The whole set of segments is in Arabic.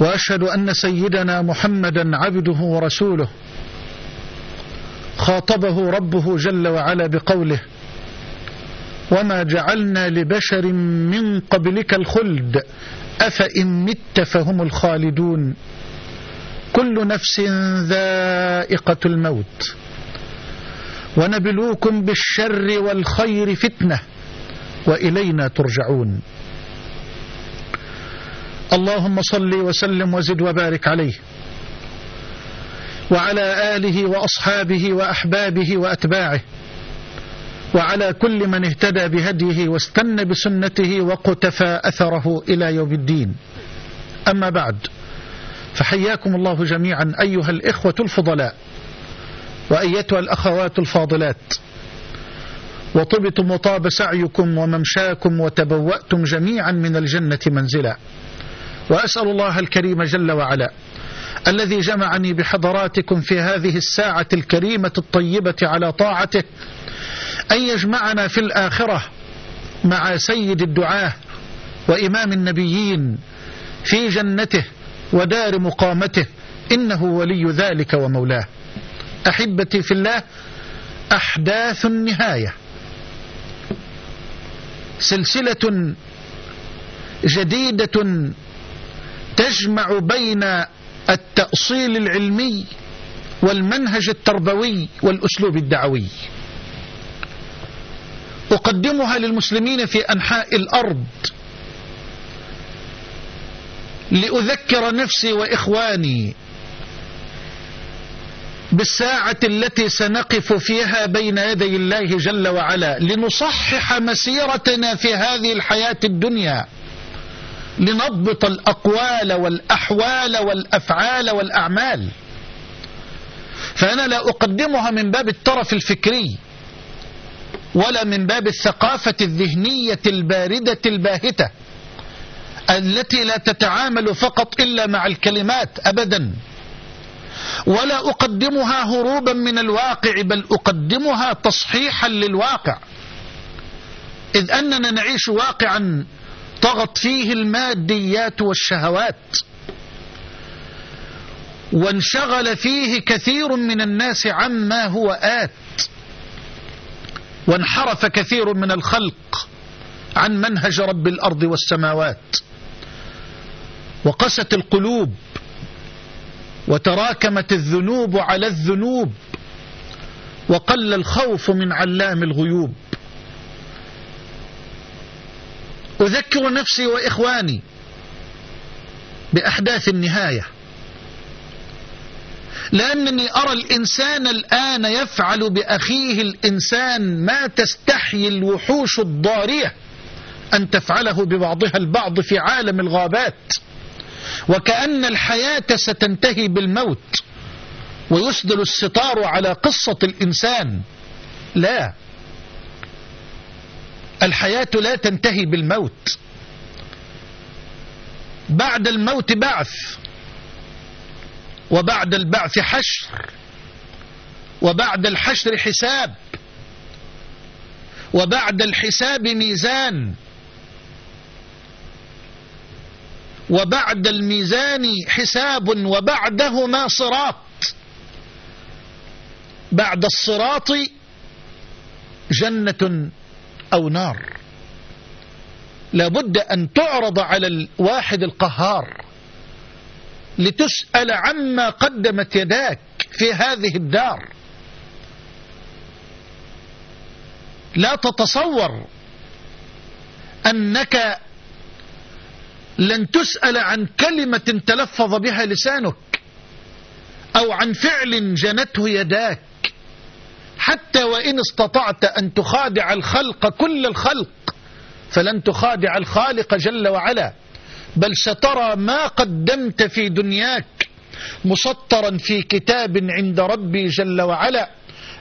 وأشهد أن سيدنا محمدا عبده ورسوله خاطبه ربه جل وعلا بقوله وما جعلنا لبشر من قبلك الخلد أفإن مت فهم الخالدون. كل نفس ذائقة الموت ونبلوكم بالشر والخير فتنة وإلينا ترجعون. اللهم صل وسلم وزد وبارك عليه. وعلى آله وأصحابه وأحبابه وأتباعه. وعلى كل من اهتدى بهديه واستنى بسنته وقتفى أثره إلى يوم الدين. أما بعد فحياكم الله جميعا أيها الإخوة الفضلاء وأيتها الأخوات الفاضلات. وطبتم وطاب سعيكم وممشاكم وتبوأتم جميعا من الجنة منزلا. وأسأل الله الكريم جل وعلا الذي جمعني بحضراتكم في هذه الساعة الكريمة الطيبة على طاعته أن يجمعنا في الآخرة مع سيد الدعاة وإمام النبيين في جنته ودار مقامته إنه ولي ذلك ومولاه. أحبتي في الله أحداث النهاية. سلسلة جديدة تجمع بين التأصيل العلمي والمنهج التربوي والأسلوب الدعوي. أقدمها للمسلمين في أنحاء الأرض. لأذكر نفسي وإخواني بالساعة التي سنقف فيها بين يدي الله جل وعلا لنصحح مسيرتنا في هذه الحياة الدنيا. لنضبط الأقوال والأحوال والأفعال والأعمال. فأنا لا أقدمها من باب الطرف الفكري ولا من باب الثقافة الذهنية الباردة الباهتة التي لا تتعامل فقط إلا مع الكلمات أبدا. ولا أقدمها هروبا من الواقع بل أقدمها تصحيحا للواقع. إذ أننا نعيش واقعا طغت فيه الماديات والشهوات. وانشغل فيه كثير من الناس عما هو آت. وانحرف كثير من الخلق عن منهج رب الأرض والسماوات. وقست القلوب وتراكمت الذنوب على الذنوب. وقل الخوف من علام الغيوب. أذكر نفسي وإخواني بأحداث النهاية. لأنني أرى الإنسان الآن يفعل بأخيه الإنسان ما تستحيي الوحوش الضارية أن تفعله ببعضها البعض في عالم الغابات. وكأن الحياة ستنتهي بالموت ويسدل الستار على قصة الإنسان. لا. الحياة لا تنتهي بالموت. بعد الموت بعث وبعد البعث حشر وبعد الحشر حساب وبعد الحساب ميزان وبعد الميزان حساب وبعدهما صراط. بعد الصراط جنة أو نار. لابد أن تعرض على الواحد القهار لتسأل عما قدمت يداك في هذه الدار. لا تتصور أنك لن تسأل عن كلمة تلفظ بها لسانك أو عن فعل جنته يداك. حتى وإن استطعت أن تخادع الخلق كل الخلق فلن تخادع الخالق جل وعلا. بل سترى ما قدمت في دنياك مسطرا في كتاب عند ربي جل وعلا.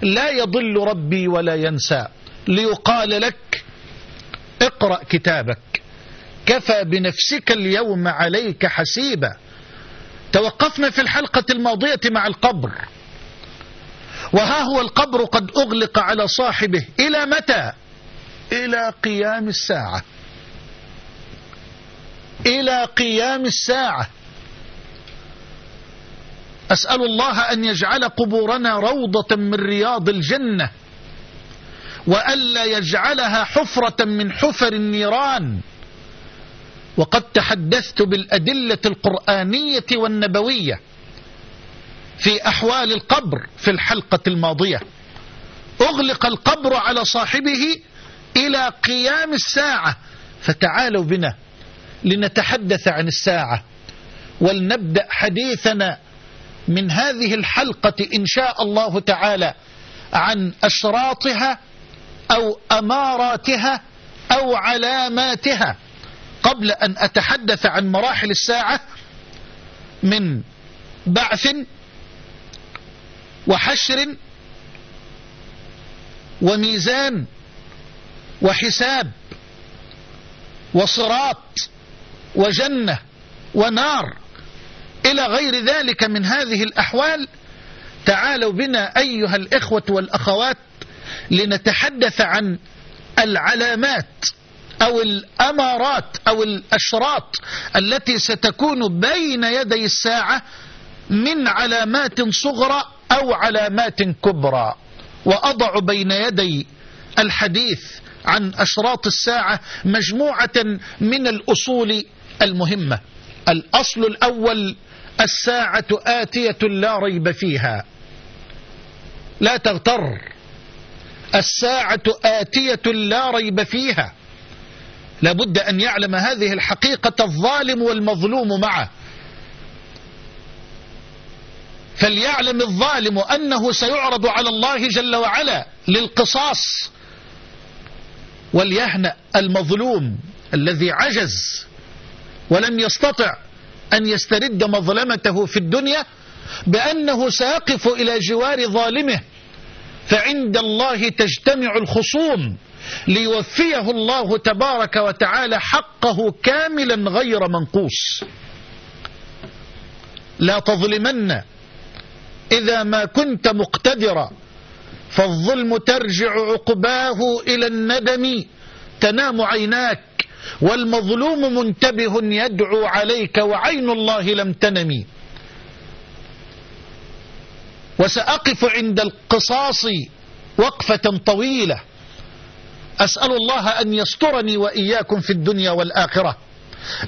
لا يضل ربي ولا ينسى. ليقال لك اقرأ كتابك. كفى بنفسك اليوم عليك حسيبا. توقفنا في الحلقة الماضية مع القبر. وها هو القبر قد أغلق على صاحبه. إلى متى؟ إلى قيام الساعة. إلى قيام الساعة. أسأل الله أن يجعل قبورنا روضة من رياض الجنة وألا يجعلها حفرة من حفر النيران. وقد تحدثت بالأدلة القرآنية والنبوية. في أحوال القبر في الحلقة الماضية. أغلق القبر على صاحبه إلى قيام الساعة. فتعالوا بنا لنتحدث عن الساعة ولنبدأ حديثنا من هذه الحلقة إن شاء الله تعالى عن أشراطها أو أماراتها أو علاماتها. قبل أن أتحدث عن مراحل الساعة من بعث وحشر وميزان وحساب وصراط وجنة ونار. إلى غير ذلك من هذه الأحوال تعالوا بنا أيها الإخوة والأخوات لنتحدث عن العلامات أو الأمارات أو الأشراط التي ستكون بين يدي الساعة من علامات صغرى أو علامات كبرى. وأضع بين يدي الحديث عن أشراط الساعة مجموعة من الأصول المهمة. الأصل الأول الساعة آتية لا ريب فيها. لا تغتر. الساعة آتية لا ريب فيها. لابد أن يعلم هذه الحقيقة الظالم والمظلوم معه. فليعلم الظالم أنه سيعرض على الله جل وعلا للقصاص وليهنأ المظلوم الذي عجز ولم يستطع أن يسترد مظلمته في الدنيا بأنه سيقف إلى جوار ظالمه فعند الله تجتمع الخصوم ليوفيه الله تبارك وتعالى حقه كاملا غير منقوص. لا تظلمن إذا ما كنت مقتدرا فالظلم ترجع عقباه إلى الندم تنام عيناك والمظلوم منتبه يدعو عليك وعين الله لم تنم. وسأقف عند القصاص وقفة طويلة. أسأل الله أن يسترني وإياكم في الدنيا والآخرة.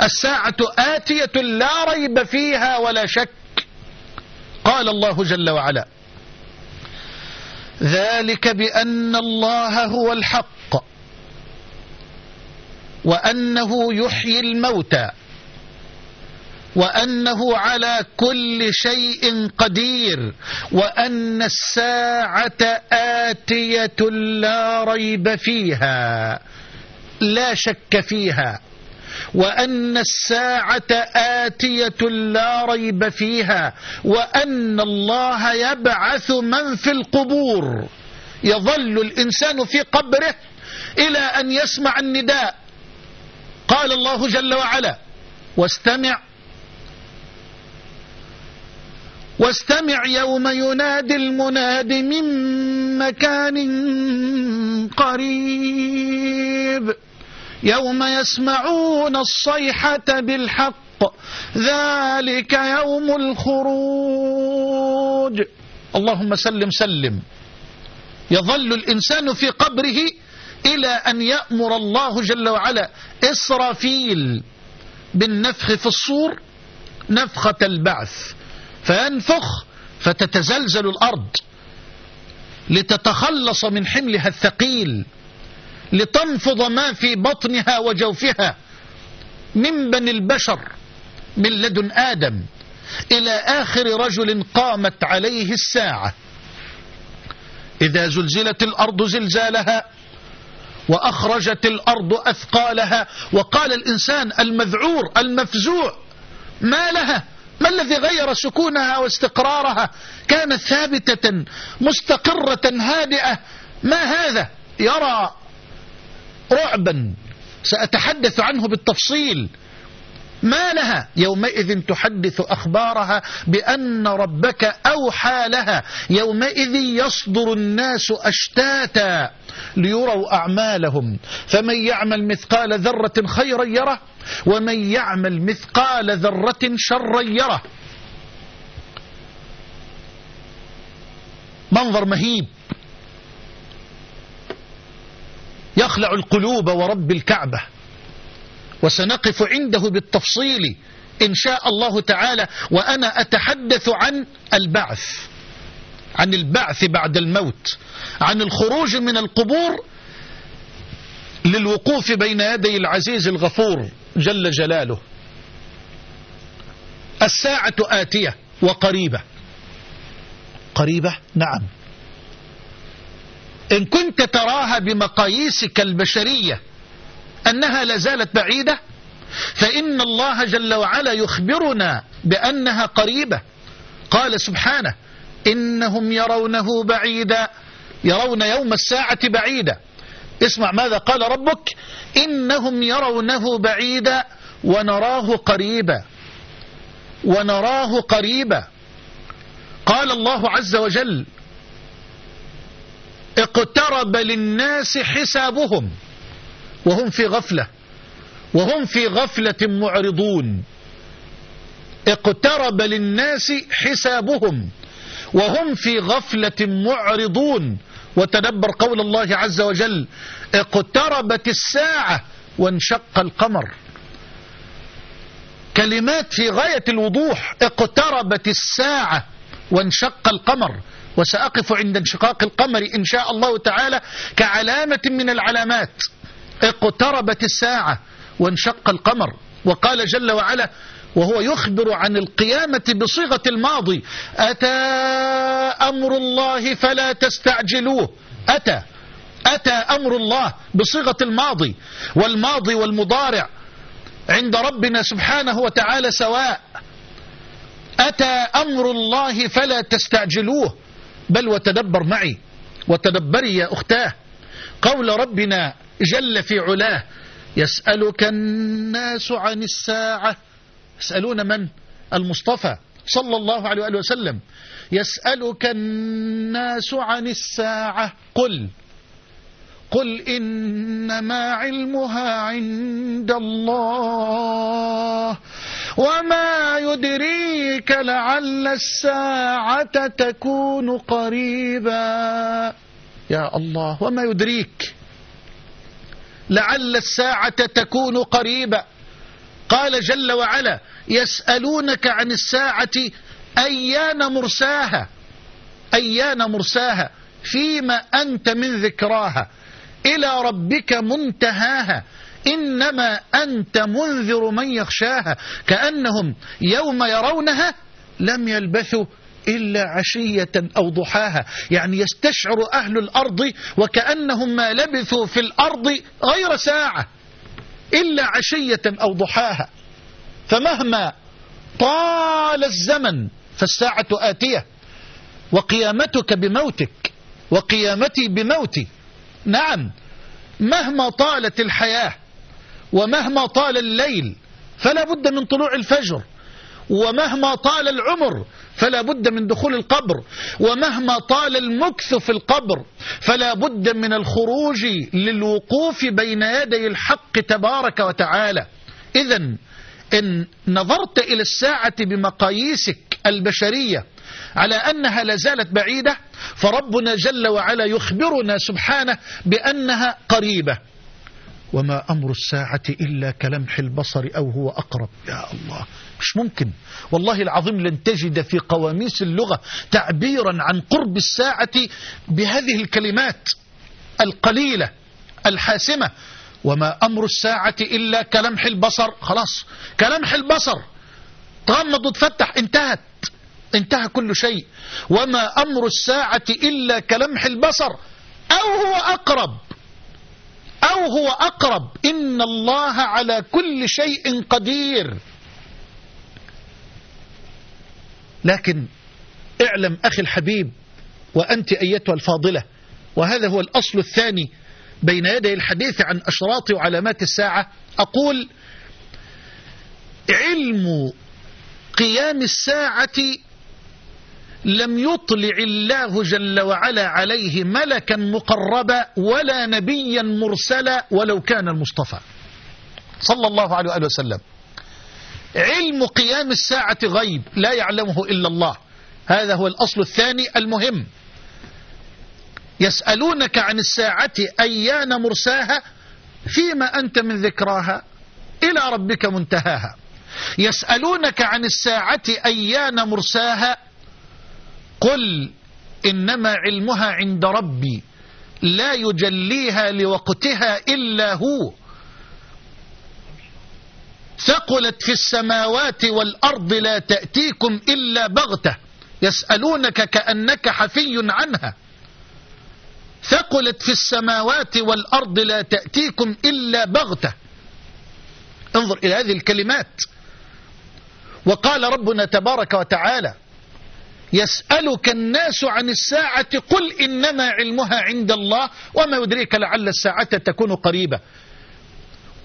الساعة آتية لا ريب فيها ولا شك. قال الله جل وعلا ذلك بأن الله هو الحق وأنه يحيي الموتى وأنه على كل شيء قدير وأن الساعة آتية لا ريب فيها لا شك فيها وأن الساعة آتية لا ريب فيها وأن الله يبعث من في القبور. يظل الإنسان في قبره إلى أن يسمع النداء. قال الله جل وعلا واستمع. واستمع يوم ينادي المناد من مكان قريب. يوم يسمعون الصيحة بالحق. ذلك يوم الخروج. اللهم سلم سلم. يظل الإنسان في قبره إلى أن يأمر الله جل وعلا. إسرافيل بالنفخ في الصور نفخة البعث. فينفخ فتتزلزل الأرض. لتتخلص من حملها الثقيل. لتنفض ما في بطنها وجوفها من بني البشر من لدن آدم إلى آخر رجل قامت عليه الساعة. إذا زلزلت الأرض زلزالها وأخرجت الأرض أثقالها وقال الإنسان المذعور المفزوع ما لها؟ ما الذي غير سكونها واستقرارها؟ كانت ثابتة مستقرة هادئة. ما هذا؟ يرى رعبا. سأتحدث عنه بالتفصيل. ما لها؟ يومئذ تحدث أخبارها بأن ربك أوحى لها. يومئذ يصدر الناس أشتاتا ليروا أعمالهم. فمن يعمل مثقال ذرة خيرا يره ومن يعمل مثقال ذرة شرا يره. منظر مهيب. يخلع القلوب ورب الكعبة. وسنقف عنده بالتفصيل إن شاء الله تعالى وأنا أتحدث عن البعث عن البعث بعد الموت عن الخروج من القبور للوقوف بين يدي العزيز الغفور جل جلاله. الساعة آتية وقريبة. قريبة؟ نعم. إن كنت تراها بمقاييسك البشرية أنها لازالت بعيدة فإن الله جل وعلا يخبرنا بأنها قريبة. قال سبحانه إنهم يرونه بعيدا يرون يوم الساعة بعيدا. اسمع ماذا قال ربك إنهم يرونه بعيدا ونراه قريبا ونراه قريبا. قال الله عز وجل اقترب للناس حسابهم وهم في غفلة وهم في غفلة معرضون. اقترب للناس حسابهم وهم في غفلة معرضون. وتدبر قول الله عز وجل اقتربت الساعة وانشق القمر. كلمات في غاية الوضوح اقتربت الساعة وانشق القمر. وسأقف عند انشقاق القمر إن شاء الله تعالى كعلامة من العلامات. اقتربت الساعة وانشق القمر. وقال جل وعلا وهو يخبر عن القيامة بصيغة الماضي أتى أمر الله فلا تستعجلوه. أتى أتى أمر الله بصيغة الماضي. والماضي والمضارع عند ربنا سبحانه وتعالى سواء. أتى أمر الله فلا تستعجلوه. بل وتدبر معي. وتدبري يا أختاه. قول ربنا جل في علاه يسألك الناس عن الساعة. يسألون من؟ المصطفى صلى الله عليه وآله وسلم. يسألك الناس عن الساعة. قل. قل إنما علمها عند الله. وما يدريك لعل الساعة تكون قريبا. يا الله وما يدريك لعل الساعة تكون قريبا. قال جل وعلا يسألونك عن الساعة أيان مرساها؟ أيان مرساها؟ فيما أنت من ذكراها؟ إلى ربك منتهاها؟ إنما أنت منذر من يخشاها كأنهم يوم يرونها لم يلبثوا إلا عشية أو ضحاها. يعني يستشعر أهل الأرض وكأنهم ما لبثوا في الأرض غير ساعة إلا عشية أو ضحاها. فمهما طال الزمن فالساعة آتية. وقيامتك بموتك وقيامتي بموتي. نعم مهما طالت الحياة ومهما طال الليل فلا بد من طلوع الفجر ومهما طال العمر فلا بد من دخول القبر ومهما طال المكث في القبر فلا بد من الخروج للوقوف بين يدي الحق تبارك وتعالى. إذا إن نظرت إلى الساعة بمقاييسك البشرية على أنها لازالت بعيدة فربنا جل وعلا يخبرنا سبحانه بأنها قريبة. وما أمر الساعة إلا كلمح البصر أو هو أقرب. يا الله مش ممكن. والله العظيم لن تجد في قواميس اللغة تعبيرا عن قرب الساعة بهذه الكلمات القليلة الحاسمة. وما أمر الساعة إلا كلمح البصر. خلاص كلمح البصر. تغمض وتفتح انتهت. انتهى كل شيء. وما أمر الساعة إلا كلمح البصر أو هو أقرب. أو هو أقرب. إن الله على كل شيء قدير. لكن اعلم أخي الحبيب وأنت أيتها الفاضلة. وهذا هو الأصل الثاني بين يدي الحديث عن أشراط وعلامات الساعة. أقول علم قيام الساعة لم يطلع الله جل وعلا عليه ملكا مقربا ولا نبيا مرسلا ولو كان المصطفى. صلى الله عليه وآله وسلم. علم قيام الساعة غيب لا يعلمه إلا الله. هذا هو الأصل الثاني المهم. يسألونك عن الساعة أيان مرساها؟ فيما أنت من ذكراها؟ إلى ربك منتهاها. يسألونك عن الساعة أيان مرساها؟ قل إنما علمها عند ربي لا يجليها لوقتها إلا هو. ثقلت في السماوات والأرض لا تأتيكم إلا بغتة يسألونك كأنك حفي عنها. ثقلت في السماوات والأرض لا تأتيكم إلا بغتة. انظر إلى هذه الكلمات. وقال ربنا تبارك وتعالى يسألك الناس عن الساعة قل إنما علمها عند الله وما يدريك لعل الساعة تكون قريبة.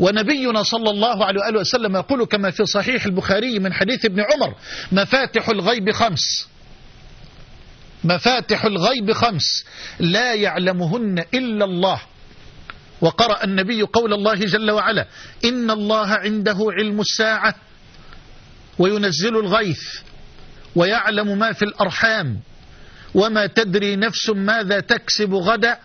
ونبينا صلى الله عليه وآله وسلم يقول كما في صحيح البخاري من حديث ابن عمر مفاتح الغيب خمس. مفاتح الغيب خمس. لا يعلمهن إلا الله. وقرأ النبي قول الله جل وعلا إن الله عنده علم الساعة وينزل الغيث. ويعلم ما في الأرحام. وما تدري نفس ماذا تكسب غدا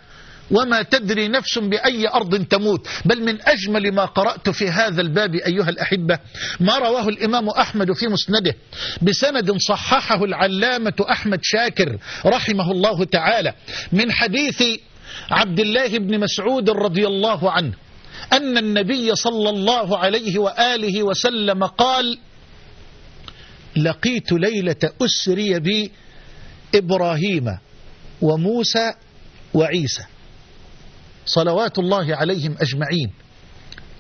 وما تدري نفس بأي أرض تموت. بل من أجمل ما قرأت في هذا الباب أيها الأحبة ما رواه الإمام أحمد في مسنده بسند صححه العلامة أحمد شاكر رحمه الله تعالى من حديث عبد الله بن مسعود رضي الله عنه أن النبي صلى الله عليه وآله وسلم قال لقيت ليلة أسري بي إبراهيم وموسى وعيسى. صلوات الله عليهم أجمعين.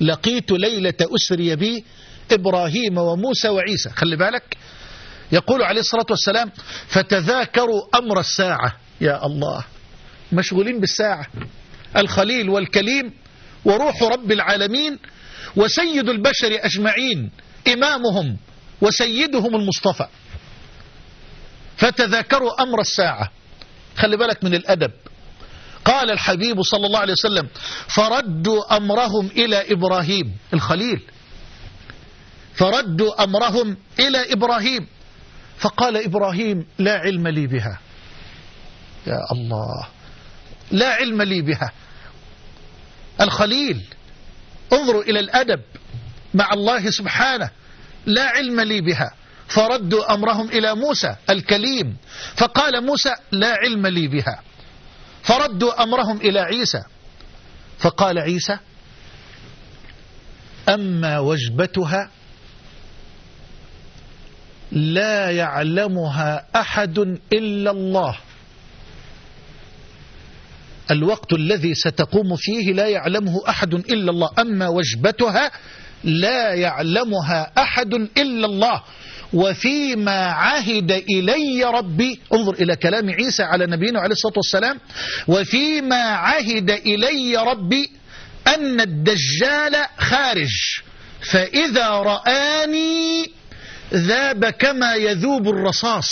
لقيت ليلة أسري بي إبراهيم وموسى وعيسى. خلي بالك. يقول عليه الصلاة والسلام فتذاكروا أمر الساعة. يا الله. مشغولين بالساعة. الخليل والكليم وروح رب العالمين وسيد البشر أجمعين. إمامهم وسيدهم المصطفى. فتذاكروا أمر الساعة. خلي بالك من الأدب. قال الحبيب صلى الله عليه وسلم فردوا أمرهم إلى إبراهيم الخليل. فردوا أمرهم إلى إبراهيم. فقال إبراهيم لا علم لي بها. يا الله لا علم لي بها. الخليل انظروا إلى الأدب مع الله سبحانه. لا علم لي بها. فردوا أمرهم إلى موسى الكليم. فقال موسى لا علم لي بها. فردوا أمرهم إلى عيسى. فقال عيسى أما وجبتها لا يعلمها أحد إلا الله. الوقت الذي ستقوم فيه لا يعلمه أحد إلا الله. أما وجبتها لا يعلمها أحد إلا الله. وفيما عهد إلي ربي انظر إلى كلام عيسى على نبينا عليه الصلاة والسلام. وفيما عهد إلي ربي أن الدجال خارج. فإذا رآني ذاب كما يذوب الرصاص.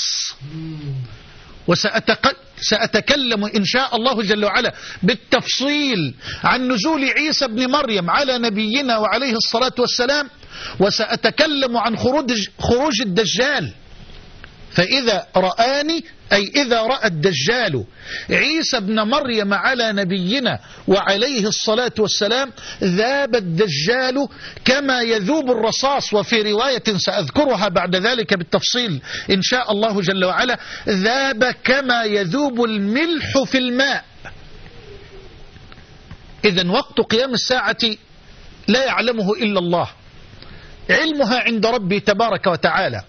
وسأتكلم إن شاء الله جل وعلا بالتفصيل عن نزول عيسى بن مريم على نبينا وعليه الصلاة والسلام وسأتكلم عن خروج, خروج الدجال. فإذا رآني أي إذا رأى الدجال عيسى ابن مريم على نبينا وعليه الصلاة والسلام ذاب الدجال كما يذوب الرصاص وفي رواية سأذكرها بعد ذلك بالتفصيل إن شاء الله جل وعلا ذاب كما يذوب الملح في الماء. إذا وقت قيام الساعة لا يعلمه إلا الله. علمها عند ربي تبارك وتعالى.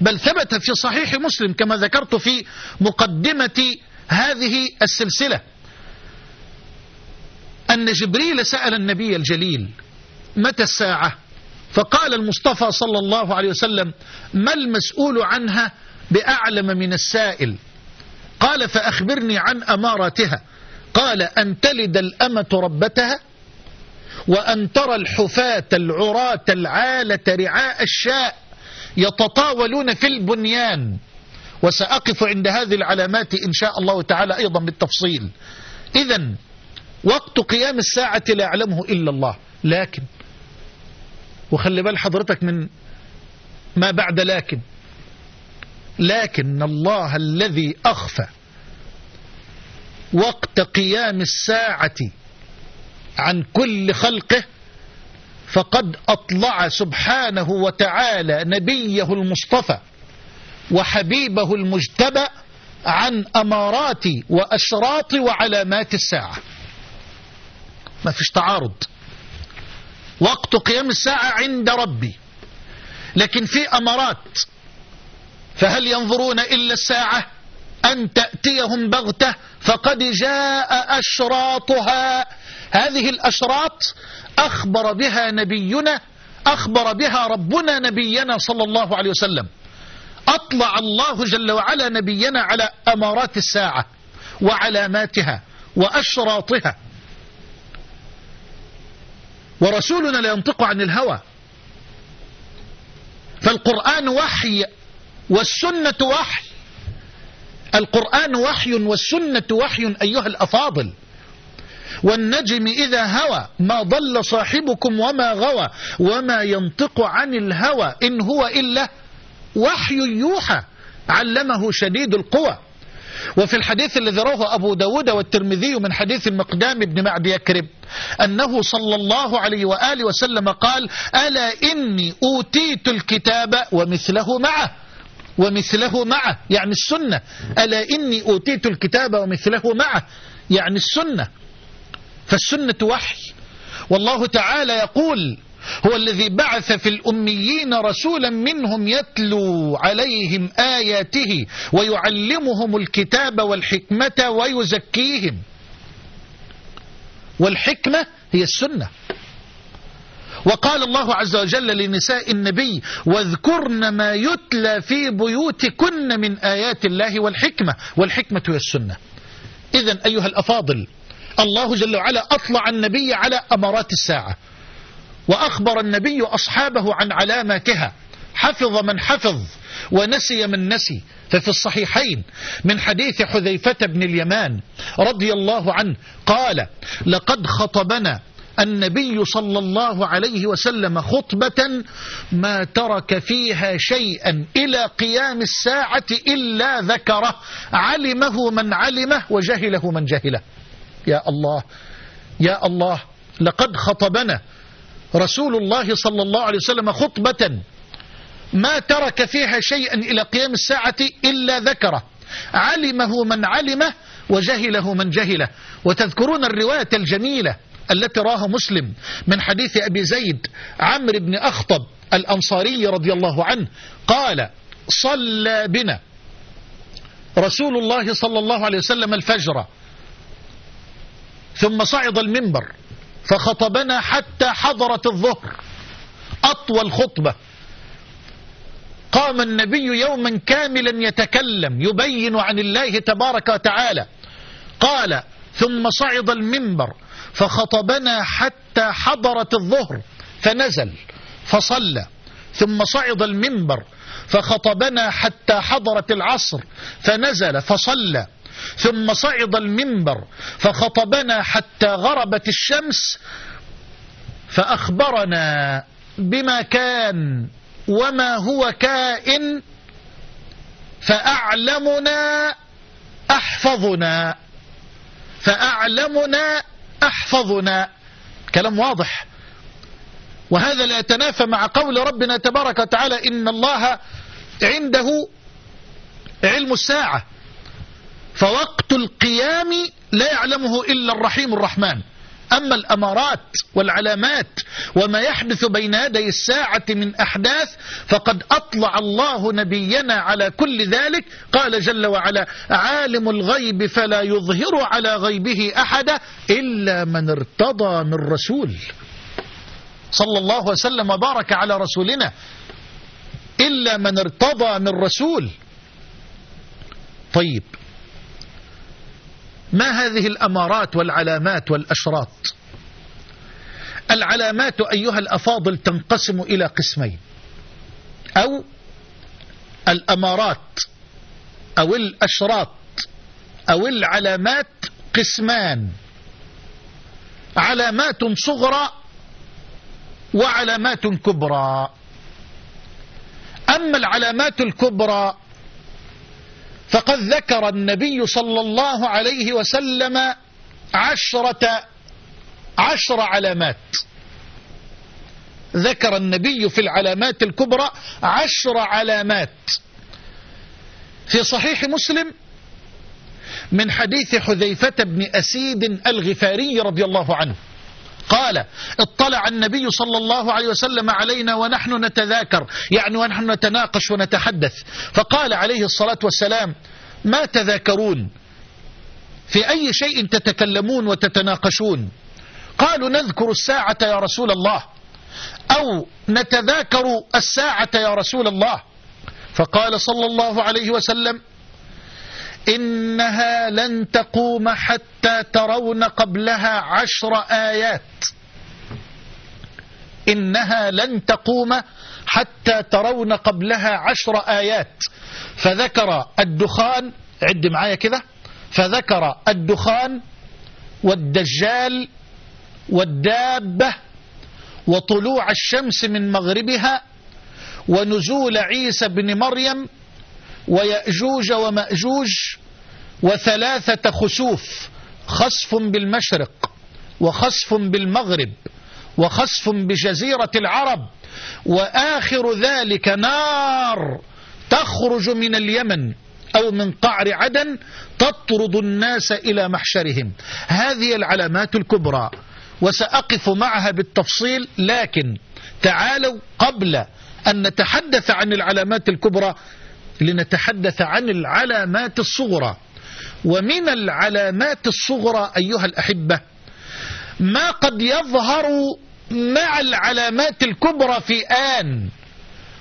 بل ثبت في صحيح مسلم كما ذكرت في مقدمة هذه السلسلة أن جبريل سأل النبي الجليل متى الساعة؟ فقال المصطفى صلى الله عليه وسلم ما المسؤول عنها بأعلم من السائل؟ قال فأخبرني عن أماراتها. قال أن تلد الأمة ربتها وأن ترى الحفاة العراة العالة رعاء الشاء يتطاولون في البنيان. وسأقف عند هذه العلامات إن شاء الله تعالى أيضا بالتفصيل. إذا وقت قيام الساعة لا يعلمه إلا الله. لكن وخلي بال حضرتك من ما بعد لكن. لكن الله الذي أخفى وقت قيام الساعة عن كل خلقه فقد أطلع سبحانه وتعالى نبيه المصطفى وحبيبه المجتبى عن أمارات وأشراط وعلامات الساعة. ما فيش تعارض. وقت قيام الساعة عند ربي. لكن في أمارات. فهل ينظرون إلا الساعة؟ أن تأتيهم بغتة؟ فقد جاء أشراطها. هذه الأشراط أخبر بها نبينا أخبر بها ربنا نبينا صلى الله عليه وسلم. أطلع الله جل وعلا نبينا على أمارات الساعة وعلاماتها وأشراطها. ورسولنا لا ينطق عن الهوى. فالقرآن وحي والسنة وحي. القرآن وحي والسنة وحي أيها الأفاضل. والنجم إذا هوى ما ضل صاحبكم وما غوى وما ينطق عن الهوى إن هو إلا وحي يوحى علمه شديد القوى. وفي الحديث الذي رواه أبو داود والترمذي من حديث المقدام بن معد يكرب أنه صلى الله عليه وآله وسلم قال ألا إني أوتيت الكتاب ومثله معه ومثله معه يعني السنة. ألا إني أوتيت الكتاب ومثله معه يعني السنة. فالسنة وحي. والله تعالى يقول هو الذي بعث في الأميين رسولا منهم يتلو عليهم آياته ويعلمهم الكتاب والحكمة ويزكيهم. والحكمة هي السنة. وقال الله عز وجل لنساء النبي واذكرن ما يتلى في بيوتكن من آيات الله والحكمة. والحكمة هي السنة. إذا أيها الأفاضل الله جل وعلا أطلع النبي على أمارات الساعة. وأخبر النبي أصحابه عن علاماتها. حفظ من حفظ ونسي من نسي. ففي الصحيحين من حديث حذيفة بن اليمان رضي الله عنه قال لقد خطبنا النبي صلى الله عليه وسلم خطبة ما ترك فيها شيئا إلى قيام الساعة إلا ذكره. علمه من علمه وجهله من جهله. يا الله يا الله لقد خطبنا رسول الله صلى الله عليه وسلم خطبة ما ترك فيها شيئا إلى قيام الساعة إلا ذكره علمه من علمه وجهله من جهله. وتذكرون الرواية الجميلة التي راه مسلم من حديث أبي زيد عمرو بن أخطب الأنصاري رضي الله عنه قال صلى بنا رسول الله صلى الله عليه وسلم الفجر ثم صعد المنبر فخطبنا حتى حضرت الظهر. أطول خطبة. قام النبي يوما كاملا يتكلم يبين عن الله تبارك وتعالى. قال ثم صعد المنبر فخطبنا حتى حضرت الظهر فنزل فصلى. ثم صعد المنبر فخطبنا حتى حضرت العصر فنزل فصلى. ثم صعد المنبر فخطبنا حتى غربت الشمس فأخبرنا بما كان وما هو كائن فأعلمنا أحفظنا فأعلمنا أحفظنا. كلام واضح. وهذا لا يتنافى مع قول ربنا تبارك وتعالى إن الله عنده علم الساعة. فوقت القيام لا يعلمه إلا الرحيم الرحمن. أما الأمارات والعلامات وما يحدث بين يدي الساعة من أحداث فقد أطلع الله نبينا على كل ذلك. قال جل وعلا عالم الغيب فلا يظهر على غيبه أحدا إلا من ارتضى من رسول. صلى الله وسلم وبارك على رسولنا إلا من ارتضى من رسول. طيب ما هذه الأمارات والعلامات والأشراط؟ العلامات أيها الأفاضل تنقسم إلى قسمين. أو الأمارات أو الأشراط أو العلامات قسمان. علامات صغرى وعلامات كبرى. أما العلامات الكبرى فقد ذكر النبي صلى الله عليه وسلم عشرة عشر علامات. ذكر النبي في العلامات الكبرى عشر علامات. في صحيح مسلم من حديث حذيفة بن أسيد الغفاري رضي الله عنه. قال اطلع النبي صلى الله عليه وسلم علينا ونحن نتذاكر يعني ونحن نتناقش ونتحدث. فقال عليه الصلاة والسلام ما تذاكرون؟ في أي شيء تتكلمون وتتناقشون؟ قالوا نذكر الساعة يا رسول الله. أو نتذاكر الساعة يا رسول الله. فقال صلى الله عليه وسلم إنها لن تقوم حتى ترون قبلها عشر آيات. إنها لن تقوم حتى ترون قبلها عشر آيات. فذكر الدخان عد معايا كده. فذكر الدخان والدجال والدابة وطلوع الشمس من مغربها ونزول عيسى بن مريم ويأجوج ومأجوج وثلاثة خسوف خسف بالمشرق وخسف بالمغرب وخسف بجزيرة العرب وآخر ذلك نار تخرج من اليمن أو من قعر عدن تطرد الناس إلى محشرهم. هذه العلامات الكبرى وسأقف معها بالتفصيل لكن تعالوا قبل أن نتحدث عن العلامات الكبرى لنتحدث عن العلامات الصغرى. ومن العلامات الصغرى أيها الأحبة ما قد يظهر مع العلامات الكبرى في آن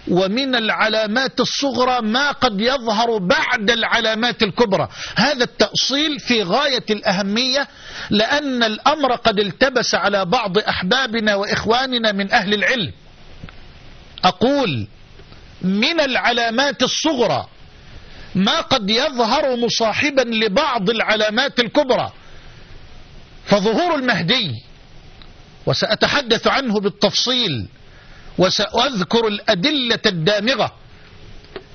ومن العلامات الصغرى ما قد يظهر بعد العلامات الكبرى. هذا التأصيل في غاية الأهمية لأن الأمر قد التبس على بعض أحبابنا وإخواننا من أهل العلم. أقول من العلامات الصغرى ما قد يظهر مصاحبا لبعض العلامات الكبرى. فظهور المهدي وسأتحدث عنه بالتفصيل وسأذكر الأدلة الدامغة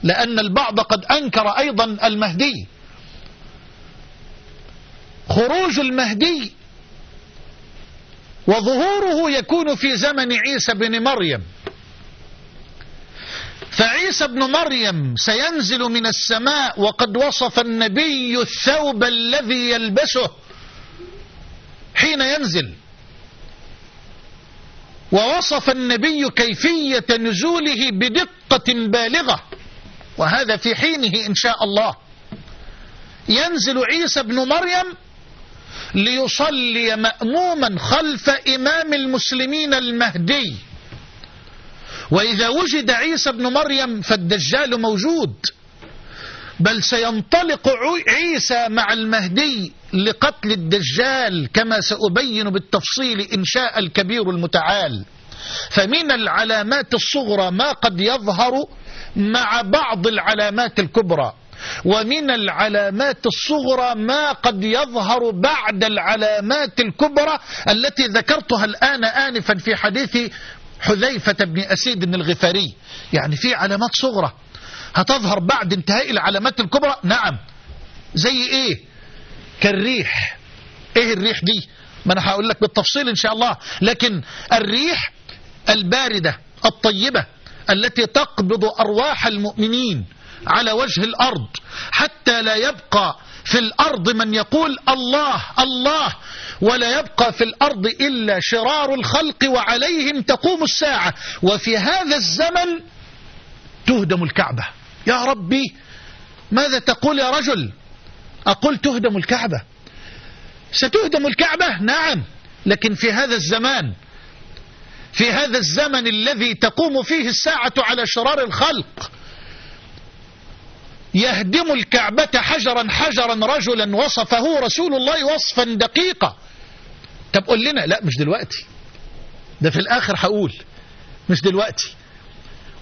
لأن البعض قد أنكر أيضا المهدي. خروج المهدي وظهوره يكون في زمن عيسى بن مريم. فعيسى بن مريم سينزل من السماء وقد وصف النبي الثوب الذي يلبسه حين ينزل. ووصف النبي كيفية نزوله بدقة بالغة وهذا في حينه إن شاء الله. ينزل عيسى بن مريم ليصلي مأموما خلف إمام المسلمين المهدي. وإذا وجد عيسى بن مريم فالدجال موجود بل سينطلق عيسى مع المهدي لقتل الدجال كما سأبين بالتفصيل إن شاء الكبير المتعال. فمن العلامات الصغرى ما قد يظهر مع بعض العلامات الكبرى ومن العلامات الصغرى ما قد يظهر بعد العلامات الكبرى التي ذكرتها الآن آنفا في حديث حذيفة بن أسيد الغفاري. يعني في علامات صغرى. هتظهر بعد انتهاء العلامات الكبرى؟ نعم. زي إيه؟ كالريح. إيه الريح دي؟ ما أنا هقول لك بالتفصيل إن شاء الله. لكن الريح الباردة الطيبة التي تقبض أرواح المؤمنين على وجه الأرض حتى لا يبقى في الأرض من يقول الله الله. ولا يبقى في الأرض إلا شرار الخلق وعليهم تقوم الساعة. وفي هذا الزمن تهدم الكعبة. يا ربي ماذا تقول يا رجل؟ أقول تهدم الكعبة. ستهدم الكعبة؟ نعم. لكن في هذا الزمان في هذا الزمن الذي تقوم فيه الساعة على شرار الخلق يهدم الكعبة حجرا حجرا رجلا وصفه رسول الله وصفا دقيقا. طب قول لنا لا مش دلوقتي. ده في الآخر هقول مش دلوقتي.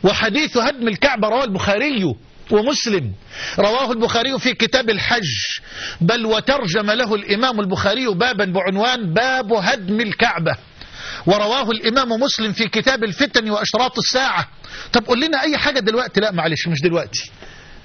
وحديث هدم الكعبة رواه البخاري ومسلم. رواه البخاري في كتاب الحج. بل وترجم له الإمام البخاري بابا بعنوان باب هدم الكعبة. ورواه الإمام مسلم في كتاب الفتن وأشراط الساعة. طب قول لنا أي حاجة دلوقتي؟ لا معلش مش دلوقتي.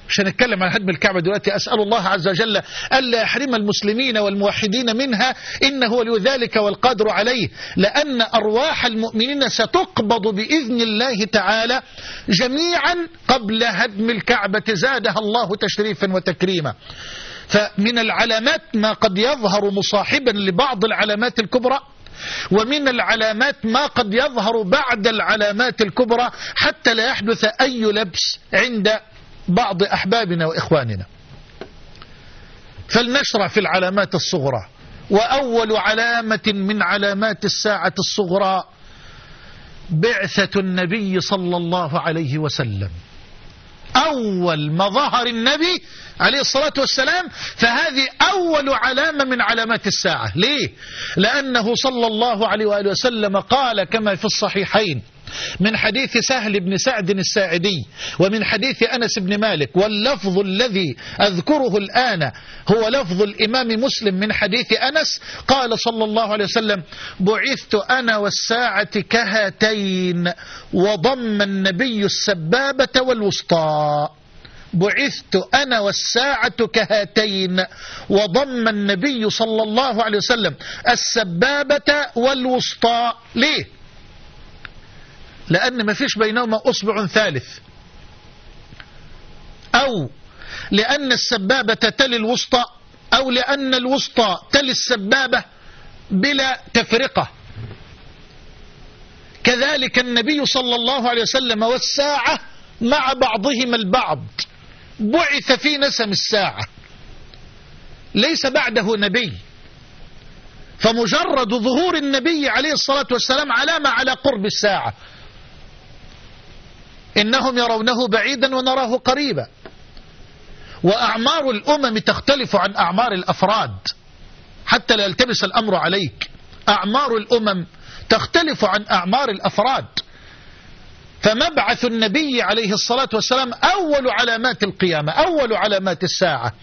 مش هنتكلم عن هدم الكعبة دلوقتي. أسأل الله عز وجل ألا يحرم المسلمين والموحدين منها إنه ذلك والقادر عليه لأن أرواح المؤمنين ستقبض بإذن الله تعالى جميعا قبل هدم الكعبة. زادها الله تشريفا وتكريما. فمن العلامات ما قد يظهر مصاحبا لبعض العلامات الكبرى ومن العلامات ما قد يظهر بعد العلامات الكبرى حتى لا يحدث أي لبس عند بعض أحبابنا وإخواننا. فلنشرع في العلامات الصغرى. وأول علامة من علامات الساعة الصغرى بعثة النبي صلى الله عليه وسلم. أول ما ظهر النبي عليه الصلاة والسلام فهذه أول علامة من علامات الساعة. ليه؟ لأنه صلى الله عليه وآله وسلم قال كما في الصحيحين من حديث سهل بن سعد الساعدي ومن حديث أنس بن مالك واللفظ الذي أذكره الآن هو لفظ الإمام مسلم من حديث أنس قال صلى الله عليه وسلم بعثت أنا والساعة كهاتين وضم النبي السبابة والوسطى. بعثت أنا والساعة كهاتين وضم النبي صلى الله عليه وسلم السبابة والوسطى. ليه؟ لأن ما فيش بينهما أصبع ثالث. أو لأن السبابة تلي الوسطى أو لأن الوسطى تلي السبابة بلا تفرقة. كذلك النبي صلى الله عليه وسلم والساعة مع بعضهما البعض. بعث في نسم الساعة. ليس بعده نبي. فمجرد ظهور النبي عليه الصلاة والسلام علامة على قرب الساعة. إنهم يرونه بعيدا ونراه قريبا. وأعمار الأمم تختلف عن أعمار الأفراد حتى لا يلتبس الأمر عليك. أعمار الأمم تختلف عن أعمار الأفراد. فمبعث النبي عليه الصلاة والسلام أول علامات القيامة أول علامات الساعة.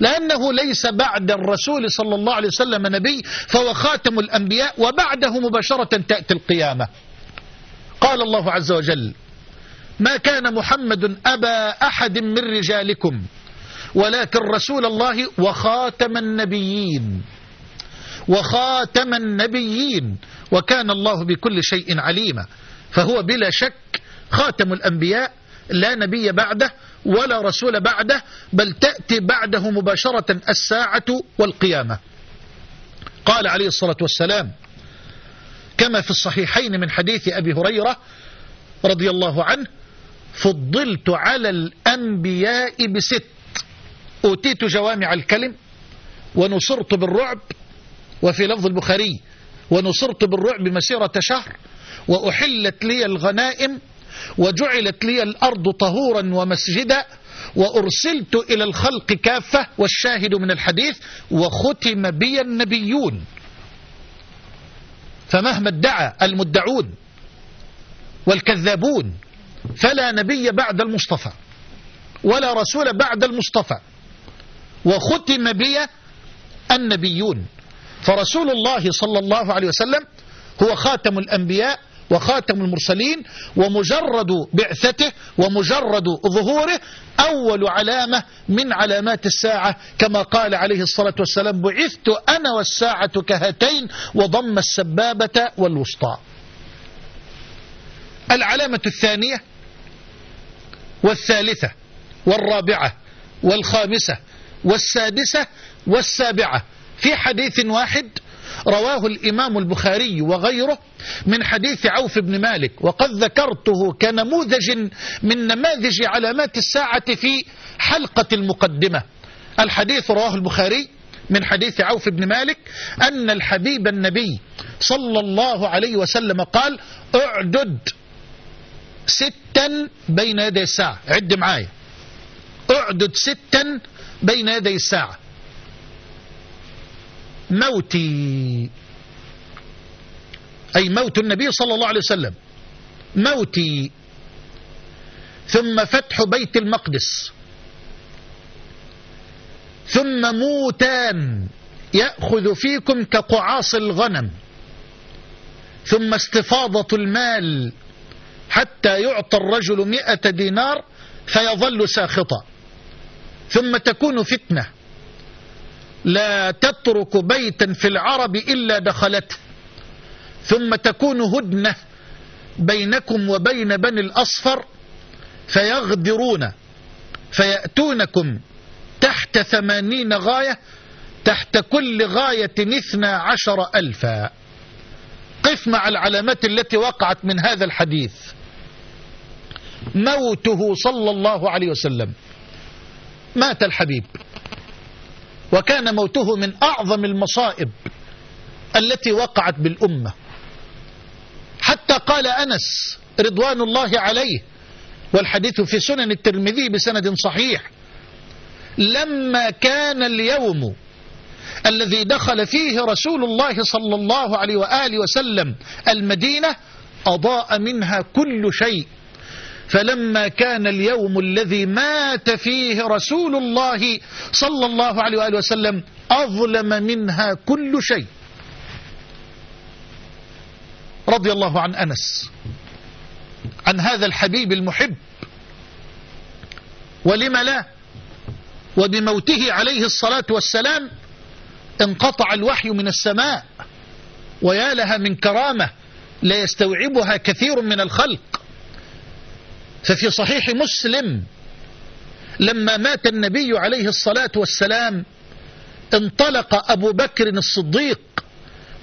لأنه ليس بعد الرسول صلى الله عليه وسلم نبي فهو خاتم الأنبياء وبعده مباشرة تأتي القيامة. قال الله عز وجل ما كان محمد أبا أحد من رجالكم ولكن رسول الله وخاتم النبيين وخاتم النبيين وكان الله بكل شيء عليما فهو بلا شك خاتم الأنبياء لا نبي بعده ولا رسول بعده بل تأتي بعده مباشرة الساعة والقيامة. قال عليه الصلاة والسلام كما في الصحيحين من حديث أبي هريرة رضي الله عنه فضلت على الأنبياء بست. أوتيت جوامع الكلم ونصرت بالرعب وفي لفظ البخاري ونصرت بالرعب مسيرة شهر وأحلت لي الغنائم وجعلت لي الأرض طهورا ومسجدا وأرسلت إلى الخلق كافة والشاهد من الحديث وختم بي النبيون. فمهما ادعى المدعون والكذابون فلا نبي بعد المصطفى ولا رسول بعد المصطفى وختم بي النبيون. فرسول الله صلى الله عليه وسلم هو خاتم الأنبياء وخاتم المرسلين ومجرد بعثته ومجرد ظهوره أول علامة من علامات الساعة. كما قال عليه الصلاة والسلام بعثت أنا والساعة كهاتين وضم السبابة والوسطى. العلامة الثانية والثالثة والرابعة والخامسة والسادسة والسابعة. في حديث واحد رواه الإمام البخاري وغيره من حديث عوف بن مالك وقد ذكرته كنموذج من نماذج علامات الساعة في حلقة المقدمة. الحديث رواه البخاري من حديث عوف بن مالك أن الحبيب النبي صلى الله عليه وسلم قال اعدد ستا بين يدي الساعة. عد معايا. اعدد ستا بين يدي الساعة. موتي. أي موت النبي صلى الله عليه وسلم. موتي. ثم فتح بيت المقدس. ثم موتان. يأخذ فيكم كقعاص الغنم. ثم استفاضة المال. حتى يعطى الرجل مئة دينار فيظل ساخطا. ثم تكون فتنة. لا تترك بيتا في العرب إلا دخلته. ثم تكون هدنة بينكم وبين بني الأصفر فيغدرون فيأتونكم تحت ثمانين غاية تحت كل غاية اثنى عشر ألفا. قف مع العلامات التي وقعت من هذا الحديث. موته صلى الله عليه وسلم. مات الحبيب. وكان موته من أعظم المصائب التي وقعت بالأمة. حتى قال أنس رضوان الله عليه والحديث في سنن الترمذي بسند صحيح لما كان اليوم الذي دخل فيه رسول الله صلى الله عليه وآله وسلم المدينة أضاء منها كل شيء. فلما كان اليوم الذي مات فيه رسول الله صلى الله عليه وآله وسلم أظلم منها كل شيء. رضي الله عن أنس عن هذا الحبيب المحب. ولم لا؟ وبموته عليه الصلاة والسلام انقطع الوحي من السماء ويا لها من كرامة لا يستوعبها كثير من الخلق. ففي صحيح مسلم لما مات النبي عليه الصلاة والسلام انطلق أبو بكر الصديق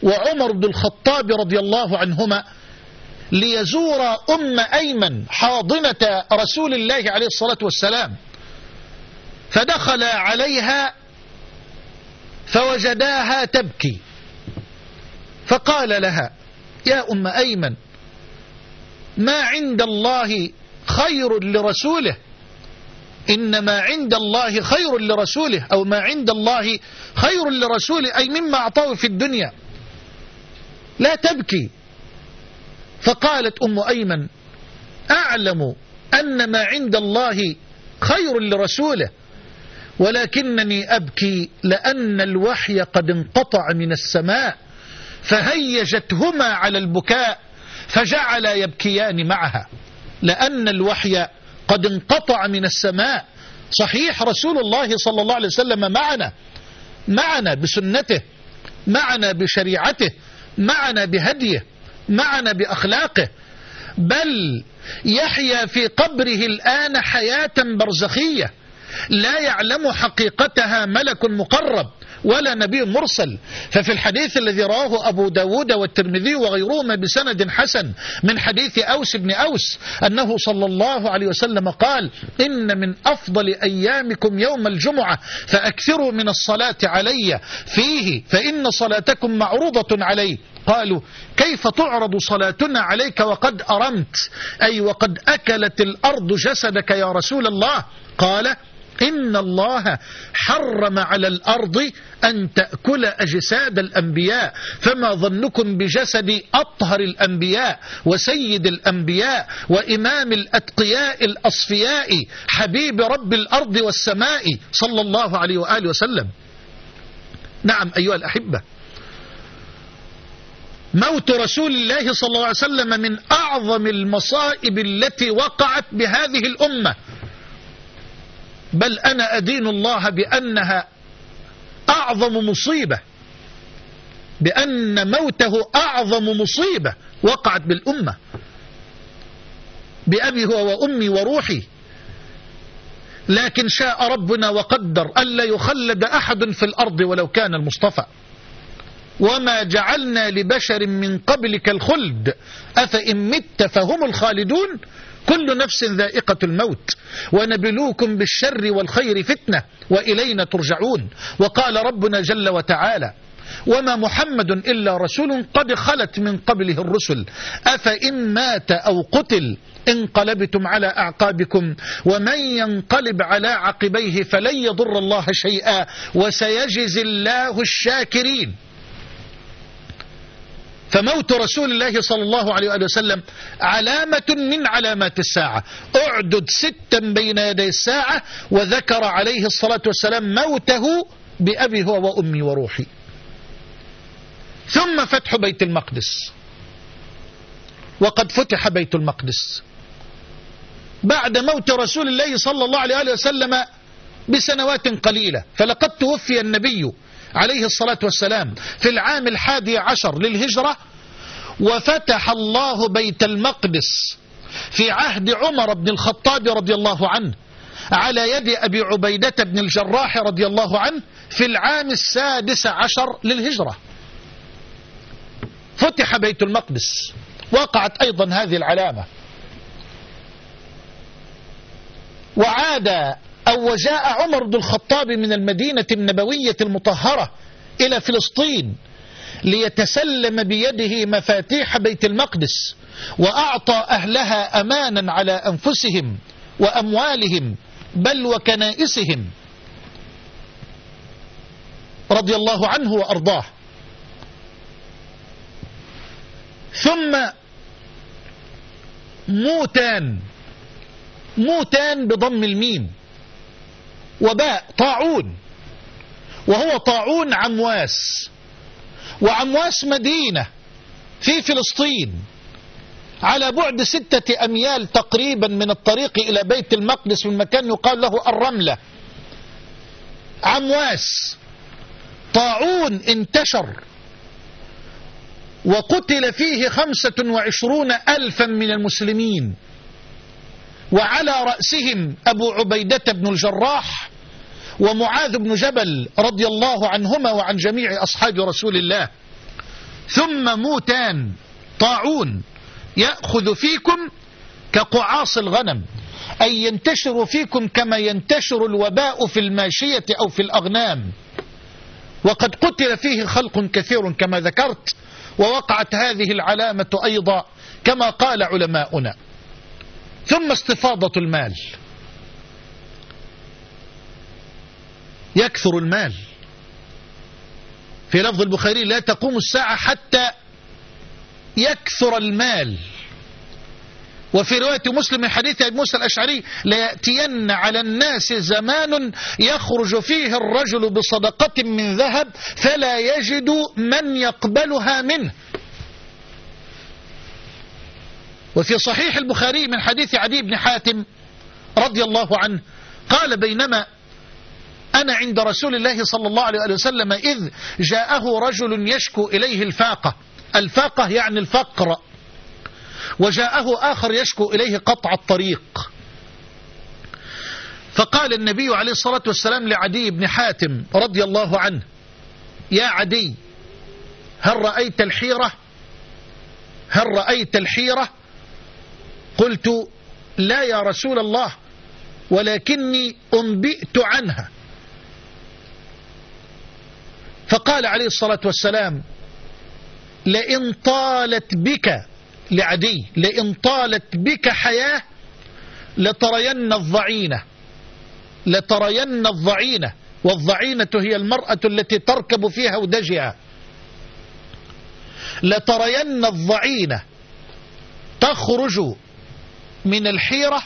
وعمر بن الخطاب رضي الله عنهما ليزور أم أيمن حاضنة رسول الله عليه الصلاة والسلام. فدخل عليها فوجداها تبكي. فقال لها يا أم أيمن ما عند الله خير لرسوله. إنما عند الله خير لرسوله أو ما عند الله خير لرسوله أي مما أعطاه في الدنيا. لا تبكي. فقالت أم أيمن أعلم أن ما عند الله خير لرسوله ولكنني أبكي لأن الوحي قد انقطع من السماء فهيجتهما على البكاء فجعل يبكيان معها. لأن الوحي قد انقطع من السماء. صحيح رسول الله صلى الله عليه وسلم معنا معنا بسنته معنا بشريعته معنا بهديه معنا بأخلاقه. بل يحيا في قبره الآن حياة برزخية. لا يعلم حقيقتها ملك مقرب. ولا نبي مرسل. ففي الحديث الذي رواه أبو داود والترمذي وغيرهما بسند حسن من حديث أوس بن أوس أنه صلى الله عليه وسلم قال إن من أفضل أيامكم يوم الجمعة فأكثروا من الصلاة علي فيه فإن صلاتكم معروضة علي. قالوا كيف تعرض صلاتنا عليك وقد أرمت؟ أي وقد أكلت الأرض جسدك يا رسول الله؟ قال إن الله حرم على الأرض أن تأكل أجساد الأنبياء. فما ظنكم بجسد أطهر الأنبياء وسيد الأنبياء وإمام الأتقياء الأصفياء حبيب رب الأرض والسماء صلى الله عليه وآله وسلم. نعم أيها الأحبة. موت رسول الله صلى الله عليه وسلم من أعظم المصائب التي وقعت بهذه الأمة. بل أنا أدين الله بأنها أعظم مصيبة. بأن موته أعظم مصيبة وقعت بالأمة. بأبي هو وأمي وروحي. لكن شاء ربنا وقدر ألا يخلد أحد في الأرض ولو كان المصطفى. وما جعلنا لبشر من قبلك الخلد. أفإن مت فهم الخالدون؟ كل نفس ذائقة الموت ونبلوكم بالشر والخير فتنة وإلينا ترجعون. وقال ربنا جل وتعالى وما محمد إلا رسول قد خلت من قبله الرسل. أفإن مات أو قتل انقلبتم على أعقابكم ومن ينقلب على عقبيه فلن يضر الله شيئا وسيجزي الله الشاكرين. فموت رسول الله صلى الله عليه وآله وسلم علامة من علامات الساعة. أعدد ستا بين يدي الساعة وذكر عليه الصلاة والسلام موته بأبي هو وأمي وروحي. ثم فتح بيت المقدس. وقد فتح بيت المقدس. بعد موت رسول الله صلى الله عليه وسلم بسنوات قليلة. فلقد توفي النبي عليه الصلاة والسلام في العام الحادي عشر للهجرة وفتح الله بيت المقدس في عهد عمر بن الخطاب رضي الله عنه على يد أبي عبيدة بن الجراح رضي الله عنه في العام السادس عشر للهجرة. فتح بيت المقدس وقعت أيضا هذه العلامة. وعاد أو وجاء عمر بن الخطاب من المدينة النبوية المطهرة إلى فلسطين ليتسلم بيده مفاتيح بيت المقدس وأعطى أهلها أمانا على أنفسهم وأموالهم بل وكنائسهم رضي الله عنه وأرضاه. ثم موتان موتان بضم الميم. وباء طاعون. وهو طاعون عمواس. وعمواس مدينة في فلسطين. على بعد ستة أميال تقريبا من الطريق إلى بيت المقدس من مكان يقال له الرملة. عمواس. طاعون انتشر. وقتل فيه خمسة وعشرون ألفا من المسلمين. وعلى رأسهم أبو عبيدة بن الجراح ومعاذ بن جبل رضي الله عنهما وعن جميع أصحاب رسول الله. ثم موتان طاعون يأخذ فيكم كقعاص الغنم أي ينتشر فيكم كما ينتشر الوباء في الماشية أو في الأغنام. وقد قتل فيه خلق كثير كما ذكرت ووقعت هذه العلامة أيضا كما قال علماؤنا. ثم استفاضة المال. يكثر المال. في لفظ البخاري لا تقوم الساعة حتى يكثر المال. وفي رواية مسلم من حديث أبي موسى الأشعري ليأتين على الناس زمان يخرج فيه الرجل بصدقة من ذهب فلا يجد من يقبلها منه. وفي صحيح البخاري من حديث عدي بن حاتم رضي الله عنه قال بينما أنا عند رسول الله صلى الله عليه وسلم إذ جاءه رجل يشكو إليه الفاقة. الفاقة يعني الفقر. وجاءه آخر يشكو إليه قطع الطريق. فقال النبي عليه الصلاة والسلام لعدي بن حاتم رضي الله عنه يا عدي هل رأيت الحيرة؟ هل رأيت الحيرة؟ قلت لا يا رسول الله ولكني أنبئت عنها. فقال عليه الصلاة والسلام لئن طالت بك لعدي لئن طالت بك حياة لترين الضعينة لترين الضعينة والضعينة هي المرأة التي تركب فيها ودجها. لترين الضعينة تخرج من الحيرة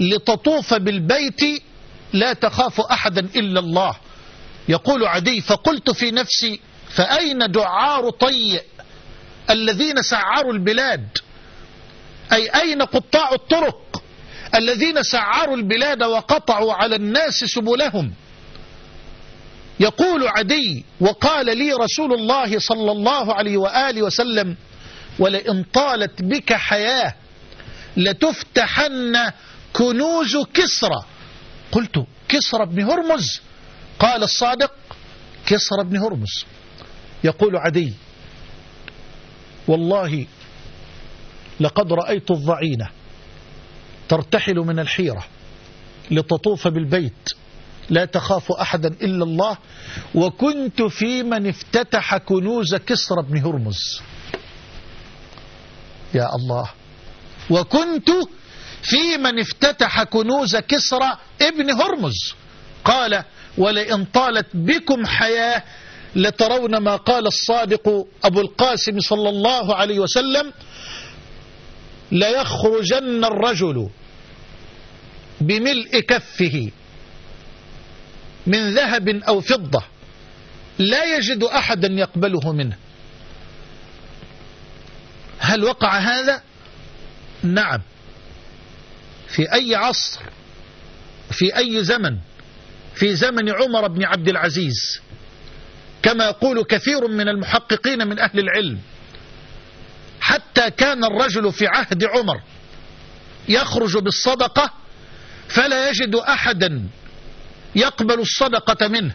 لتطوف بالبيت لا تخاف أحدا إلا الله. يقول عدي فقلت في نفسي فأين دعار طيء الذين سعروا البلاد؟ أي أين قطاع الطرق الذين سعروا البلاد وقطعوا على الناس سبلهم؟ يقول عدي وقال لي رسول الله صلى الله عليه وآله وسلم ولئن طالت بك حياة لتفتحن كنوز كسرى. قلت كسرى بن هرمز. قال الصادق كسرى بن هرمز. يقول عدي والله لقد رأيت الضعينة ترتحل من الحيرة لتطوف بالبيت لا تخاف أحدا إلا الله. وكنت في من افتتح كنوز كسرى بن هرمز. يا الله وكنت في من افتتح كنوز كسرى ابن هرمز. قال ولئن طالت بكم حياة لترون ما قال الصادق أبو القاسم صلى الله عليه وسلم ليخرجن الرجل بملء كفه من ذهب أو فضة لا يجد أحدا يقبله منه. هل وقع هذا؟ نعم. في أي عصر في أي زمن في زمن عمر بن عبد العزيز كما يقول كثير من المحققين من أهل العلم حتى كان الرجل في عهد عمر يخرج بالصدقة فلا يجد أحدا يقبل الصدقة منه